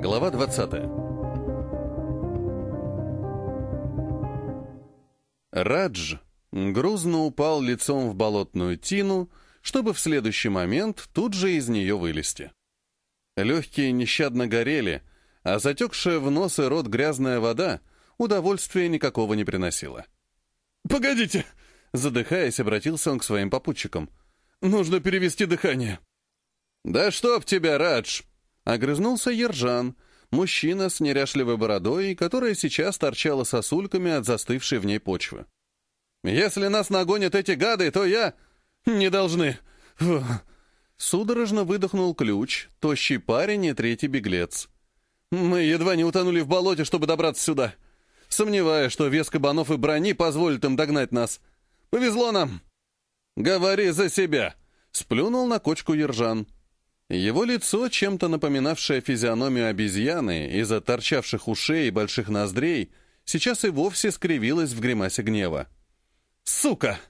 Глава 20. Радж грузно упал лицом в болотную тину, чтобы в следующий момент тут же из нее вылезти. Легкие нещадно горели, а затекшая в нос и рот грязная вода удовольствия никакого не приносила. «Погодите!» — задыхаясь, обратился он к своим попутчикам. «Нужно перевести дыхание». «Да чтоб тебя, Радж!» — огрызнулся Ержан, мужчина с неряшливой бородой, которая сейчас торчала сосульками от застывшей в ней почвы. «Если нас нагонят эти гады, то я...» «Не должны!» Фу. Судорожно выдохнул ключ, тощий парень и третий беглец. «Мы едва не утонули в болоте, чтобы добраться сюда. Сомневаюсь, что вес кабанов и брони позволит им догнать нас. Повезло нам!» «Говори за себя!» — сплюнул на кочку Ержан. Его лицо, чем-то напоминавшее физиономию обезьяны из-за торчавших ушей и больших ноздрей, сейчас и вовсе скривилось в гримасе гнева. «Сука!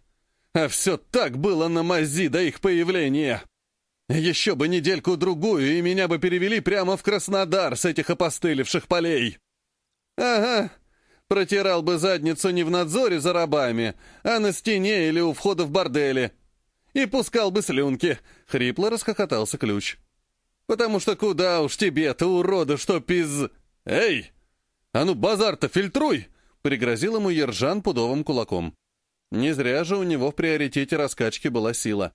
А все так было на мази до их появления! Еще бы недельку-другую, и меня бы перевели прямо в Краснодар с этих опостылевших полей!» «Ага, протирал бы задницу не в надзоре за рабами, а на стене или у входа в борделе!» И пускал бы слюнки!» — хрипло расхохотался ключ. «Потому что куда уж тебе-то, урода, что пиз...» «Эй! А ну базар-то фильтруй!» — пригрозил ему Ержан пудовым кулаком. Не зря же у него в приоритете раскачки была сила.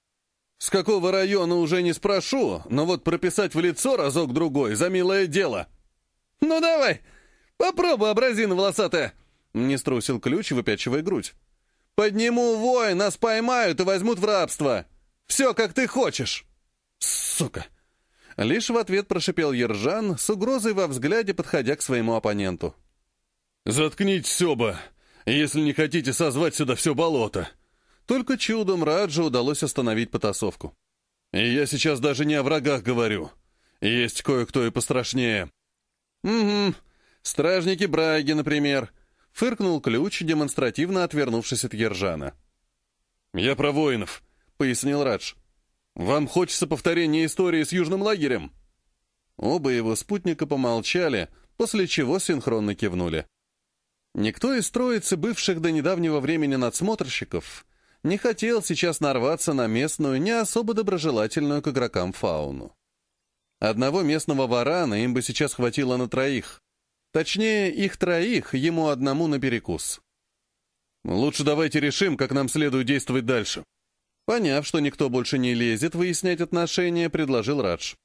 «С какого района уже не спрошу, но вот прописать в лицо разок-другой за милое дело!» «Ну давай, попробуй, образина волосатая!» — не струсил ключ, выпячивая грудь. Подниму вой, нас поймают и возьмут в рабство. Все, как ты хочешь. Сука!» Лишь в ответ прошипел Ержан, с угрозой во взгляде, подходя к своему оппоненту. «Заткнитесь оба, если не хотите созвать сюда все болото!» Только чудом Раджу удалось остановить потасовку. «И я сейчас даже не о врагах говорю. Есть кое-кто и пострашнее». «Угу. Стражники Браги, например. Фыркнул ключ, демонстративно отвернувшись от Ержана. «Я про воинов», — пояснил Радж. «Вам хочется повторения истории с южным лагерем?» Оба его спутника помолчали, после чего синхронно кивнули. Никто из троицы бывших до недавнего времени надсмотрщиков не хотел сейчас нарваться на местную, не особо доброжелательную к игрокам фауну. Одного местного варана им бы сейчас хватило на троих. Точнее, их троих, ему одному наперекус. Лучше давайте решим, как нам следует действовать дальше. Поняв, что никто больше не лезет выяснять отношения, предложил Радж.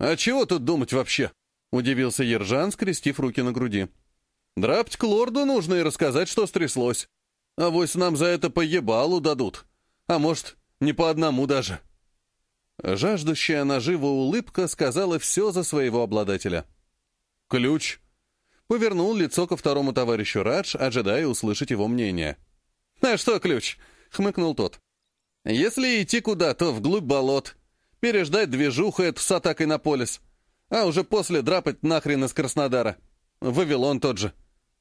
«А чего тут думать вообще?» — удивился Ержан, скрестив руки на груди. «Драпть к лорду нужно и рассказать, что стряслось. А вось нам за это по ебалу дадут. А может, не по одному даже». Жаждущая нажива улыбка сказала все за своего обладателя. «Ключ», повернул лицо ко второму товарищу Радж, ожидая услышать его мнение. «А что ключ?» — хмыкнул тот. «Если идти куда-то вглубь болот, переждать движуху эту с атакой на полис, а уже после драпать нахрен из Краснодара. Вавилон тот же.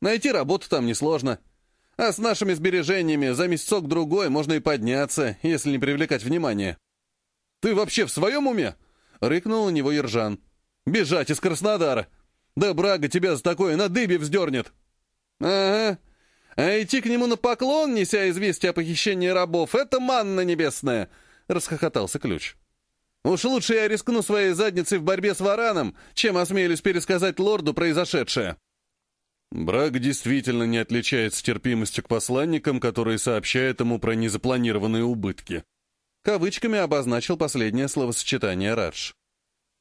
Найти работу там несложно. А с нашими сбережениями за месяцок-другой можно и подняться, если не привлекать внимания». «Ты вообще в своем уме?» — рыкнул на него Ержан. «Бежать из Краснодара!» Да Брага тебя за такое на дыбе вздернет!» «Ага. А идти к нему на поклон, неся известие о похищении рабов, это манна небесная!» — расхохотался Ключ. «Уж лучше я рискну своей задницей в борьбе с вараном, чем осмелюсь пересказать лорду произошедшее». Браг действительно не отличается терпимостью к посланникам, которые сообщают ему про незапланированные убытки. Кавычками обозначил последнее словосочетание Радж.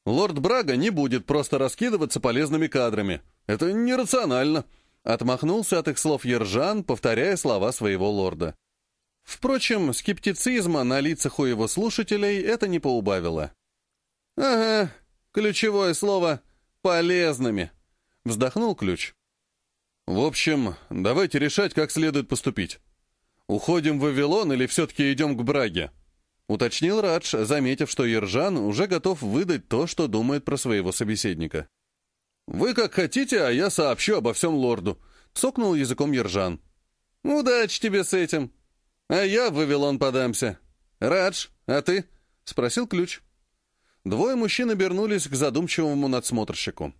Лорд Брага не будет просто раскидываться полезными кадрами. Это нерационально. Отмахнулся от их слов Ержан, повторяя слова своего лорда. Впрочем, скептицизма на лицах у его слушателей это не поубавило. «Ага, ключевое слово «полезными», — вздохнул ключ. «В общем, давайте решать, как следует поступить. Уходим в Вавилон или все-таки идем к Браге?» — уточнил Радж, заметив, что Ержан уже готов выдать то, что думает про своего собеседника. «Вы как хотите, а я сообщу обо всем лорду», — цокнул языком Ержан. «Удачи тебе с этим. А я в Вавилон подамся. Радж, а ты?» — спросил ключ. Двое мужчин обернулись к задумчивому надсмотрщику.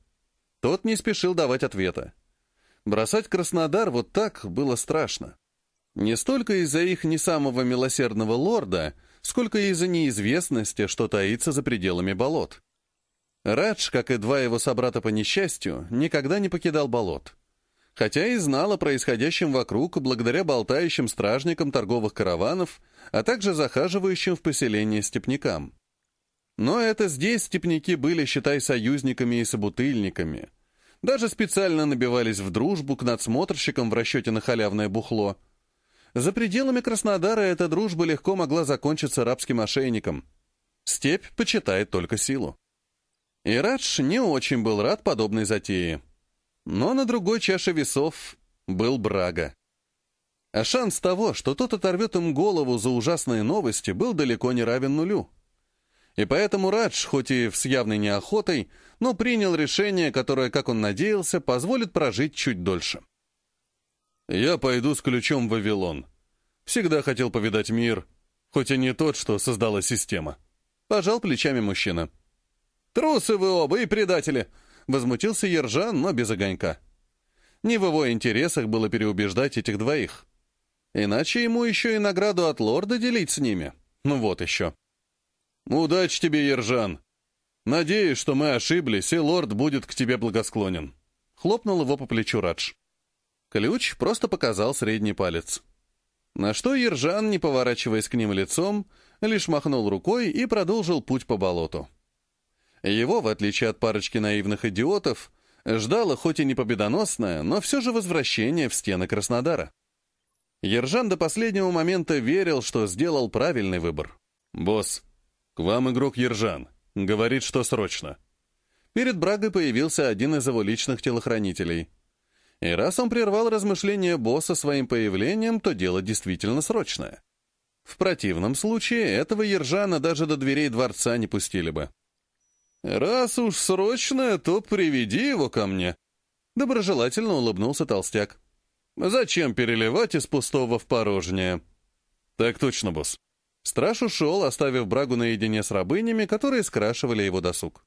Тот не спешил давать ответа. Бросать Краснодар вот так было страшно. Не столько из-за их не самого милосердного лорда, сколько из-за неизвестности, что таится за пределами болот. Радж, как и два его собрата по несчастью, никогда не покидал болот. Хотя и знал о происходящем вокруг благодаря болтающим стражникам торговых караванов, а также захаживающим в поселение степнякам. Но это здесь степняки были, считай, союзниками и собутыльниками. Даже специально набивались в дружбу к надсмотрщикам в расчете на халявное бухло. За пределами Краснодара эта дружба легко могла закончиться рабским ошейником. Степь почитает только силу. И Радж не очень был рад подобной затее. Но на другой чаше весов был Брага. А шанс того, что тот оторвет им голову за ужасные новости, был далеко не равен нулю. И поэтому Радж, хоть и с явной неохотой, но принял решение, которое, как он надеялся, позволит прожить чуть дольше. «Я пойду с ключом в Вавилон. Всегда хотел повидать мир, хоть и не тот, что создала система». Пожал плечами мужчина. «Трусы вы оба и предатели!» — возмутился Ержан, но без огонька. Не в его интересах было переубеждать этих двоих. Иначе ему еще и награду от лорда делить с ними. Ну вот еще. «Удачи тебе, Ержан! Надеюсь, что мы ошиблись, и лорд будет к тебе благосклонен». Хлопнул его по плечу Радж. Ключ просто показал средний палец. На что Ержан, не поворачиваясь к ним лицом, лишь махнул рукой и продолжил путь по болоту. Его, в отличие от парочки наивных идиотов, ждало хоть и не победоносное, но все же возвращение в стены Краснодара. Ержан до последнего момента верил, что сделал правильный выбор. «Босс, к вам игрок Ержан. Говорит, что срочно». Перед Брагой появился один из его личных телохранителей. И раз он прервал размышления босса своим появлением, то дело действительно срочное. В противном случае этого Ержана даже до дверей дворца не пустили бы. «Раз уж срочно, то приведи его ко мне», — доброжелательно улыбнулся толстяк. «Зачем переливать из пустого в порожнее?» «Так точно, босс». Страж ушел, оставив Брагу наедине с рабынями, которые скрашивали его досуг.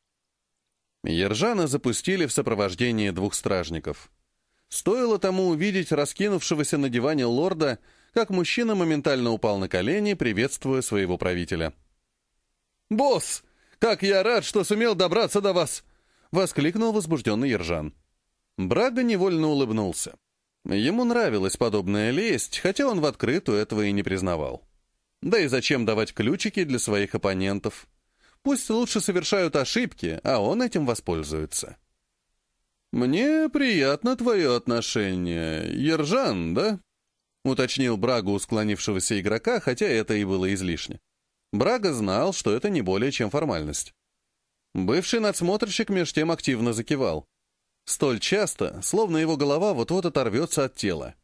Ержана запустили в сопровождении двух стражников. Стоило тому увидеть раскинувшегося на диване лорда, как мужчина моментально упал на колени, приветствуя своего правителя. «Босс!» Как я рад, что сумел добраться до вас!» — воскликнул возбужденный Ержан. Брага невольно улыбнулся. Ему нравилась подобная лесть, хотя он в открытую этого и не признавал. Да и зачем давать ключики для своих оппонентов? Пусть лучше совершают ошибки, а он этим воспользуется. «Мне приятно твое отношение, Ержан, да?» — уточнил Брагу у склонившегося игрока, хотя это и было излишне. Брага знал, что это не более чем формальность. Бывший надсмотрщик меж тем активно закивал. Столь часто, словно его голова вот-вот оторвется от тела.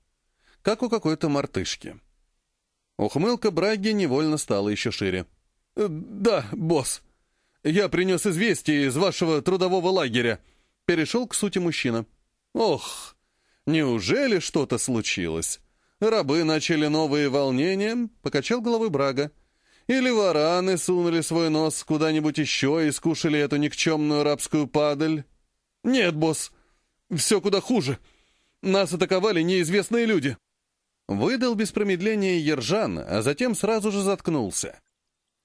Как у какой-то мартышки. Ухмылка Браги невольно стала еще шире. «Э, «Да, босс. Я принес известие из вашего трудового лагеря». Перешел к сути мужчина. «Ох, неужели что-то случилось? Рабы начали новые волнения?» — покачал головой Брага. Или вараны сунули свой нос куда-нибудь еще и скушали эту никчемную рабскую падаль? Нет, босс, все куда хуже. Нас атаковали неизвестные люди. Выдал без промедления Ержан, а затем сразу же заткнулся.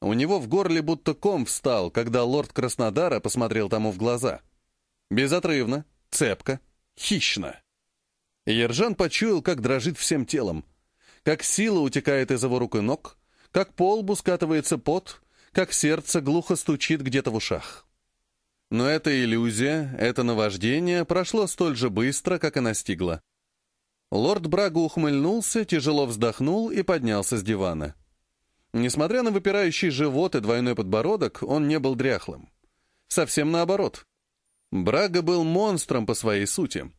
У него в горле будто ком встал, когда лорд Краснодара посмотрел тому в глаза. Безотрывно, цепко, хищно. Ержан почуял, как дрожит всем телом, как сила утекает из его рук и ног, как по лбу скатывается пот, как сердце глухо стучит где-то в ушах. Но эта иллюзия, это наваждение прошло столь же быстро, как и настигло. Лорд Брага ухмыльнулся, тяжело вздохнул и поднялся с дивана. Несмотря на выпирающий живот и двойной подбородок, он не был дряхлым. Совсем наоборот. Брага был монстром по своей сути.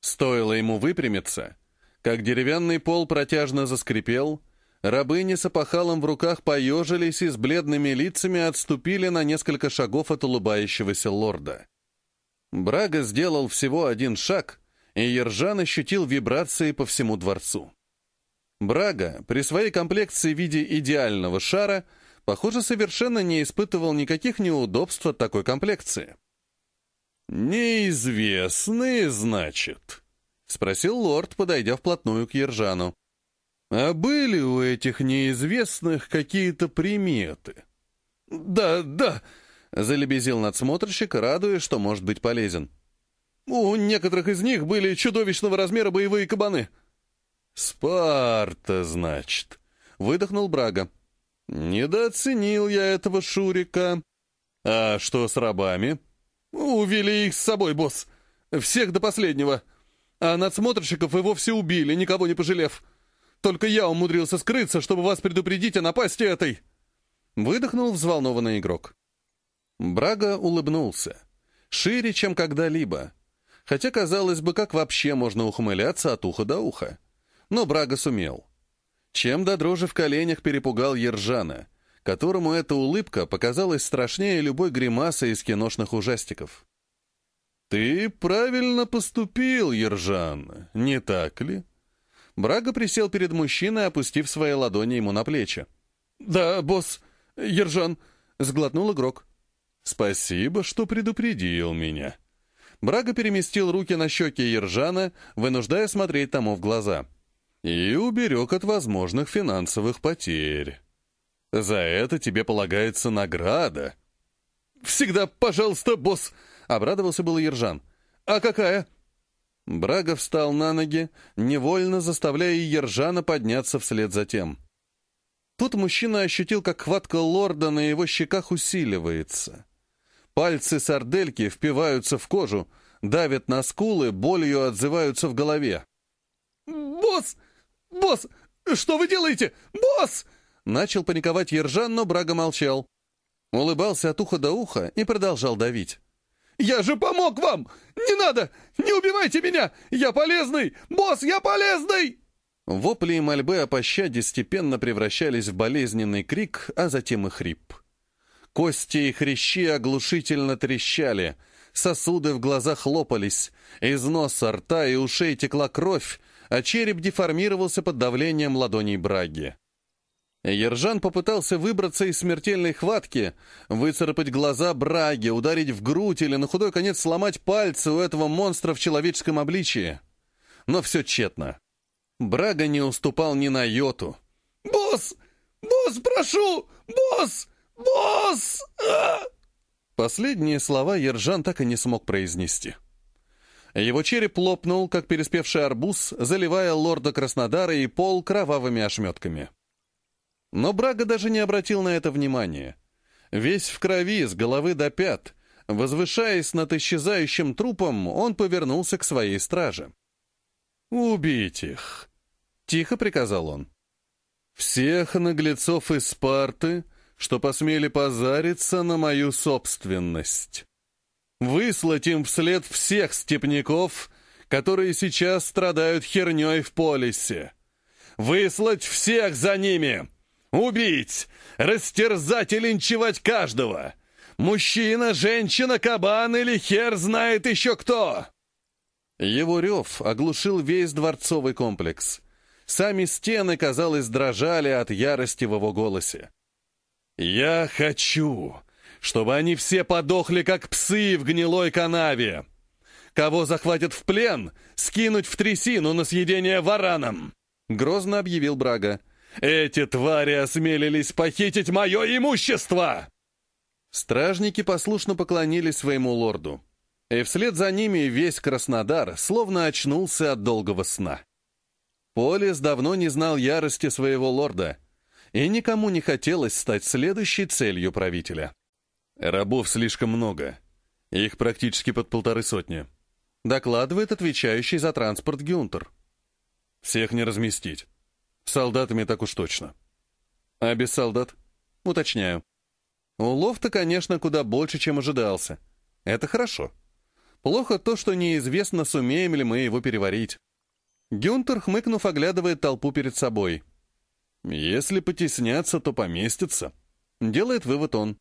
Стоило ему выпрямиться, как деревянный пол протяжно заскрипел — Рабыни с опахалом в руках поежились и с бледными лицами отступили на несколько шагов от улыбающегося лорда. Брага сделал всего один шаг, и Ержан ощутил вибрации по всему дворцу. Брага, при своей комплекции в виде идеального шара, похоже, совершенно не испытывал никаких неудобств от такой комплекции. «Неизвестные, значит?» — спросил лорд, подойдя вплотную к Ержану. «А были у этих неизвестных какие-то приметы?» «Да, да», — залебезил надсмотрщик, радуясь, что может быть полезен. «У некоторых из них были чудовищного размера боевые кабаны». «Спарта, значит», — выдохнул Брага. «Недооценил я этого Шурика. А что с рабами?» «Увели их с собой, босс. Всех до последнего. А надсмотрщиков и вовсе убили, никого не пожалев. Только я умудрился скрыться, чтобы вас предупредить о напасти этой». Выдохнул взволнованный игрок. Брага улыбнулся. Шире, чем когда-либо. Хотя, казалось бы, как вообще можно ухмыляться от уха до уха. Но Брага сумел. Чем до дрожи в коленях перепугал Ержана, которому эта улыбка показалась страшнее любой гримасы из киношных ужастиков. «Ты правильно поступил, Ержан, не так ли?» Брага присел перед мужчиной, опустив свои ладони ему на плечи. «Да, босс, Ержан», — сглотнул игрок. «Спасибо, что предупредил меня». Брага переместил руки на щеки Ержана, вынуждая смотреть тому в глаза. И уберег от возможных финансовых потерь. За это тебе полагается награда. «Всегда, пожалуйста, босс!» — обрадовался был Ержан. «А какая?» Брага встал на ноги, невольно заставляя Ержана подняться вслед за тем. Тут мужчина ощутил, как хватка лорда на его щеках усиливается. Пальцы сардельки впиваются в кожу, давят на скулы, болью отзываются в голове. «Босс! Босс! Что вы делаете? Босс!» Начал паниковать Ержан, но Брага молчал. Улыбался от уха до уха и продолжал давить. «Я же помог вам! Не надо! Не убивайте меня! Я полезный! Босс, я полезный!» Вопли и мольбы о пощаде степенно превращались в болезненный крик, а затем и хрип. Кости и хрящи оглушительно трещали, сосуды в глазах лопались, из носа, рта и ушей текла кровь, а череп деформировался под давлением ладоней Браги. Ержан попытался выбраться из смертельной хватки, выцарапать глаза Браги, ударить в грудь или на худой конец сломать пальцы у этого монстра в человеческом обличии. Но все тщетно. Брага не уступал ни на йоту. «Босс! Босс, прошу! Босс!» «Босс!» Последние слова Ержан так и не смог произнести. Его череп лопнул, как переспевший арбуз, заливая лорда Краснодара и пол кровавыми ошметками. Но Брага даже не обратил на это внимания. Весь в крови, с головы до пят, возвышаясь над исчезающим трупом, он повернулся к своей страже. «Убить их!» — тихо приказал он. «Всех наглецов из Спарты, что посмели позариться на мою собственность. Выслать им вслед всех степняков, которые сейчас страдают херней в полисе. Выслать всех за ними! Убить, растерзать и линчевать каждого! Мужчина, женщина, кабан или хер знает еще кто!» Его рев оглушил весь дворцовый комплекс. Сами стены, казалось, дрожали от ярости в его голосе. «Я хочу, чтобы они все подохли, как псы в гнилой канаве. Кого захватят в плен, скинуть в трясину на съедение варанам!» — грозно объявил Брага. «Эти твари осмелились похитить мое имущество!» Стражники послушно поклонились своему лорду. И вслед за ними весь Краснодар словно очнулся от долгого сна. Полис давно не знал ярости своего лорда — и никому не хотелось стать следующей целью правителя. Рабов слишком много. Их практически под полторы сотни. Докладывает отвечающий за транспорт Гюнтер. Всех не разместить. Солдатами так уж точно. А без солдат? Уточняю. Улов-то, конечно, куда больше, чем ожидался. Это хорошо. Плохо то, что неизвестно, сумеем ли мы его переварить. Гюнтер, хмыкнув, оглядывает толпу перед собой — если потесняться, то поместится. Делает вывод он.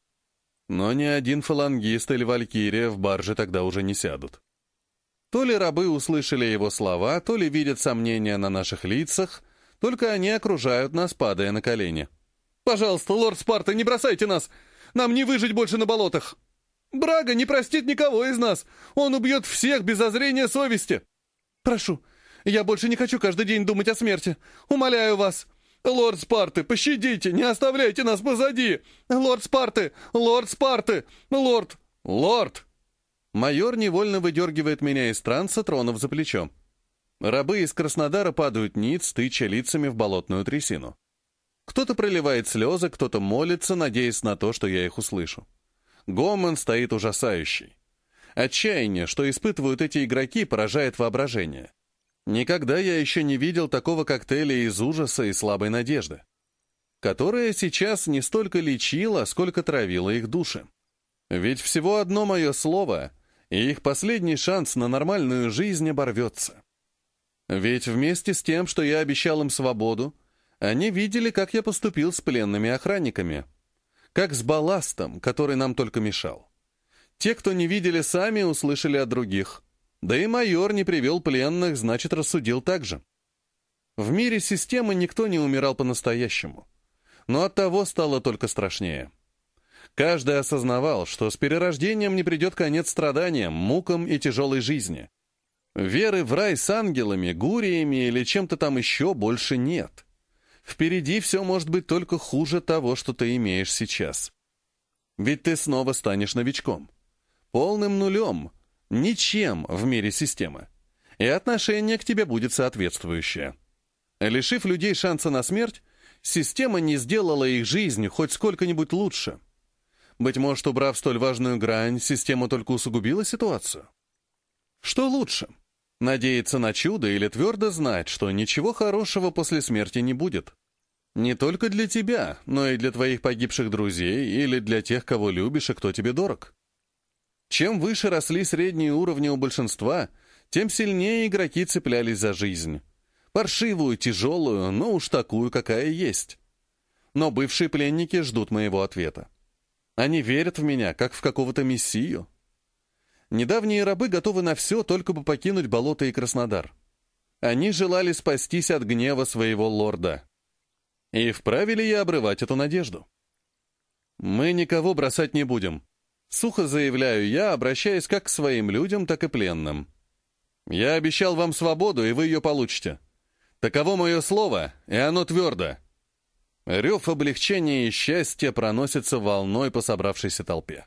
Но ни один фалангист или валькирия в барже тогда уже не сядут. То ли рабы услышали его слова, то ли видят сомнения на наших лицах, только они окружают нас, падая на колени. «Пожалуйста, лорд Спарта, не бросайте нас! Нам не выжить больше на болотах!» Брага не простит никого из нас! Он убьет всех без озрения совести! Прошу, я больше не хочу каждый день думать о смерти! Умоляю вас! Лорд Спарты, пощадите, не оставляйте нас позади! Лорд Спарты! Лорд Спарты! Лорд! Лорд!» Майор невольно выдергивает меня из транса, тронув за плечо. Рабы из Краснодара падают ниц, тыча лицами в болотную трясину. Кто-то проливает слезы, кто-то молится, надеясь на то, что я их услышу. Гомон стоит ужасающий. Отчаяние, что испытывают эти игроки, поражает воображение. Никогда я еще не видел такого коктейля из ужаса и слабой надежды, которая сейчас не столько лечила, сколько травила их души. Ведь всего одно мое слово — и их последний шанс на нормальную жизнь оборвется. Ведь вместе с тем, что я обещал им свободу, они видели, как я поступил с пленными охранниками, как с балластом, который нам только мешал. Те, кто не видели сами, услышали от других. Да и майор не привел пленных, значит, рассудил так же. В мире системы никто не умирал по-настоящему. Но от того стало только страшнее. Каждый осознавал, что с перерождением не придет конец страданиям, мукам и тяжелой жизни. Веры в рай с ангелами, гуриями или чем-то там еще больше нет. Впереди все может быть только хуже того, что ты имеешь сейчас. Ведь ты снова станешь новичком. Полным нулем, ничем в мире системы. И отношение к тебе будет соответствующее. Лишив людей шанса на смерть, система не сделала их жизнь хоть сколько-нибудь лучше. Быть может, убрав столь важную грань, система только усугубила ситуацию? Что лучше? Надеяться на чудо или твердо знать, что ничего хорошего после смерти не будет? Не только для тебя, но и для твоих погибших друзей или для тех, кого любишь и кто тебе дорог. Чем выше росли средние уровни у большинства, тем сильнее игроки цеплялись за жизнь. Паршивую, тяжелую, но уж такую, какая есть. Но бывшие пленники ждут моего ответа. Они верят в меня, как в какого-то мессию. Недавние рабы готовы на все, только бы покинуть болото и Краснодар. Они желали спастись от гнева своего лорда. И вправе ли я обрывать эту надежду? Мы никого бросать не будем. Сухо заявляю я, обращаясь как к своим людям, так и пленным. Я обещал вам свободу, и вы ее получите. Таково мое слово, и оно твердо. Рев облегчения и счастья проносится волной по собравшейся толпе.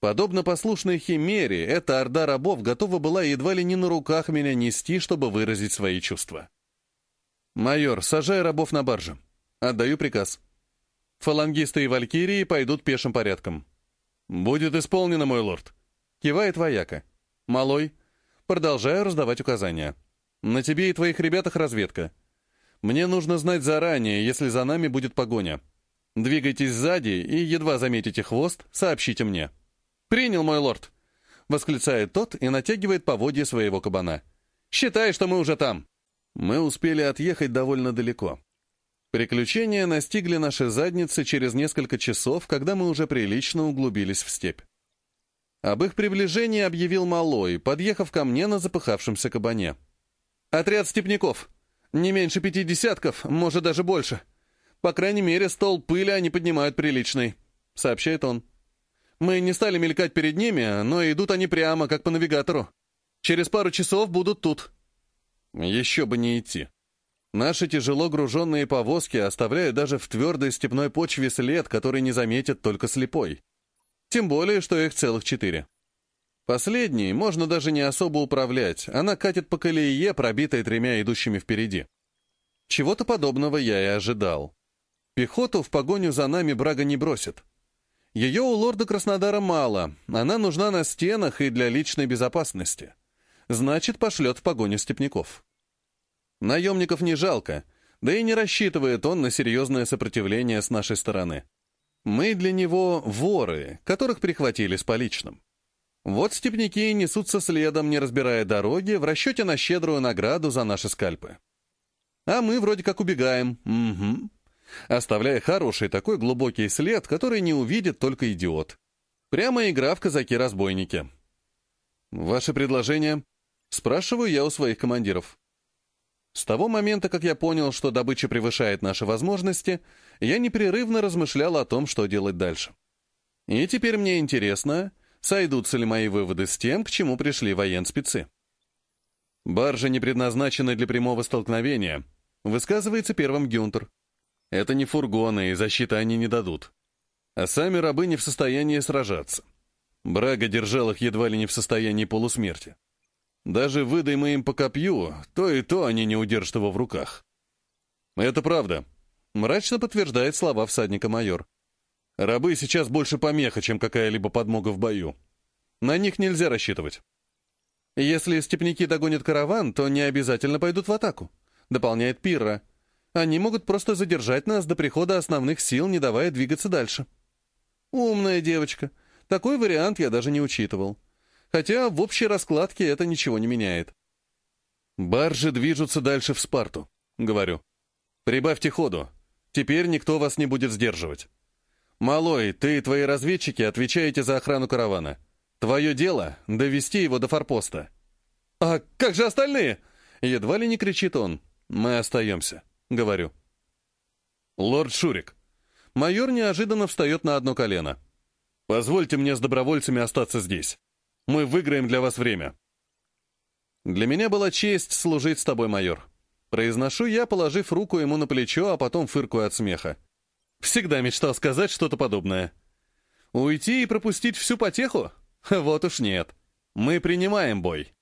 Подобно послушной химере, эта орда рабов готова была едва ли не на руках меня нести, чтобы выразить свои чувства. «Майор, сажай рабов на баржу. Отдаю приказ. Фалангисты и валькирии пойдут пешим порядком». «Будет исполнено, мой лорд», — кивает вояка. «Малой, продолжаю раздавать указания. На тебе и твоих ребятах разведка. Мне нужно знать заранее, если за нами будет погоня. Двигайтесь сзади и, едва заметите хвост, сообщите мне». «Принял, мой лорд!» — восклицает тот и натягивает поводья своего кабана. «Считай, что мы уже там!» Мы успели отъехать довольно далеко. Приключения настигли наши задницы через несколько часов, когда мы уже прилично углубились в степь. Об их приближении объявил Малой, подъехав ко мне на запыхавшемся кабане. «Отряд степняков!» Не меньше пяти десятков, может, даже больше. По крайней мере, стол пыли они поднимают приличный», — сообщает он. «Мы не стали мелькать перед ними, но идут они прямо, как по навигатору. Через пару часов будут тут». «Еще бы не идти. Наши тяжело груженные повозки оставляют даже в твердой степной почве след, который не заметит только слепой. Тем более, что их целых четыре. Последней можно даже не особо управлять, она катит по колее, пробитой тремя идущими впереди. Чего-то подобного я и ожидал. Пехоту в погоню за нами Брага не бросит. Ее у лорда Краснодара мало, она нужна на стенах и для личной безопасности. Значит, пошлет в погоню степняков. Наемников не жалко, да и не рассчитывает он на серьезное сопротивление с нашей стороны. Мы для него воры, которых прихватили с поличным. Вот степняки несутся следом, не разбирая дороги, в расчете на щедрую награду за наши скальпы. А мы вроде как убегаем, угу. Оставляя хороший такой глубокий след, который не увидит только идиот. Прямо игра в казаки-разбойники. «Ваше предложение?» — спрашиваю я у своих командиров. С того момента, как я понял, что добыча превышает наши возможности, я непрерывно размышлял о том, что делать дальше. И теперь мне интересно, сойдутся ли мои выводы с тем, к чему пришли военспецы. Баржа не предназначена для прямого столкновения, высказывается первым Гюнтер. Это не фургоны, и защиты они не дадут. А сами рабы не в состоянии сражаться. Брага держал их едва ли не в состоянии полусмерти. Даже выдай мы им по копью, то и то они не удержат его в руках. Это правда. Мрачно подтверждает слова всадника майор. Рабы сейчас больше помеха, чем какая-либо подмога в бою. На них нельзя рассчитывать. Если степняки догонят караван, то не обязательно пойдут в атаку, дополняет Пирра. Они могут просто задержать нас до прихода основных сил, не давая двигаться дальше. Умная девочка. Такой вариант я даже не учитывал. Хотя в общей раскладке это ничего не меняет. Баржи движутся дальше в Спарту, говорю. Прибавьте ходу. Теперь никто вас не будет сдерживать. Малой, ты и твои разведчики отвечаете за охрану каравана. Твое дело — довести его до форпоста. А как же остальные? Едва ли не кричит он. Мы остаемся, говорю. Лорд Шурик. Майор неожиданно встает на одно колено. Позвольте мне с добровольцами остаться здесь. Мы выиграем для вас время. Для меня была честь служить с тобой, майор. Произношу я, положив руку ему на плечо, а потом фыркую от смеха. Всегда мечтал сказать что-то подобное. Уйти и пропустить всю потеху? Вот уж нет. Мы принимаем бой.